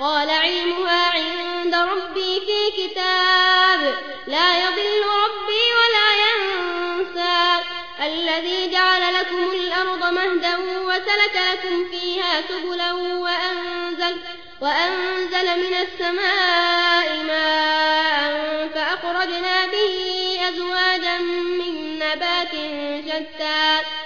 قال علمها عند ربي في كتاب. لا يضل ربي ولا ينسى. الذي جعل لكم الأرض مهدا وسلك لكم فيها سبلا وأنزل, وأنزل من السماء ماء فأخرجنا به أزواجا من نبات شتى.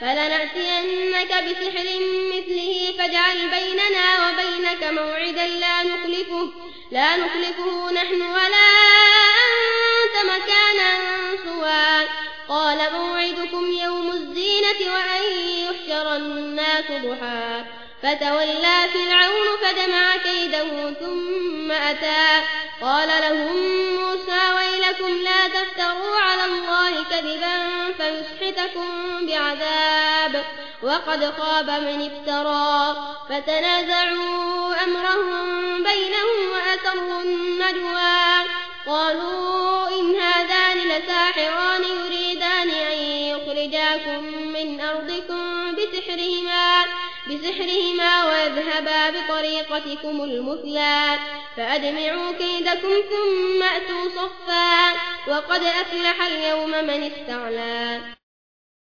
فلنأتينك بسحر مثله فاجعل بيننا وبينك موعدا لا نخلفه, لا نخلفه نحن ولا أنت مكانا سوى قال موعدكم يوم الزينة وأن يحشر الناس ضحى. فتولى فرعون فجمع كيده ثم أتى. قال لهم موسى ويلكم لا تفتروا على الله كذبا فيسحتكم بعذاب وقد خاب من افترى فتنازعوا أمرهم بينهم وأسروا النجوى. قالوا إن هذان لساحران يريدان أن يخرجاكم من أرضكم بسحرهما, بسحرهما ويذهبا بطريقتكم المثلى. فأجمعوا كيدكم ثم أتوا صفا. وقد أفلح اليوم من استعلى.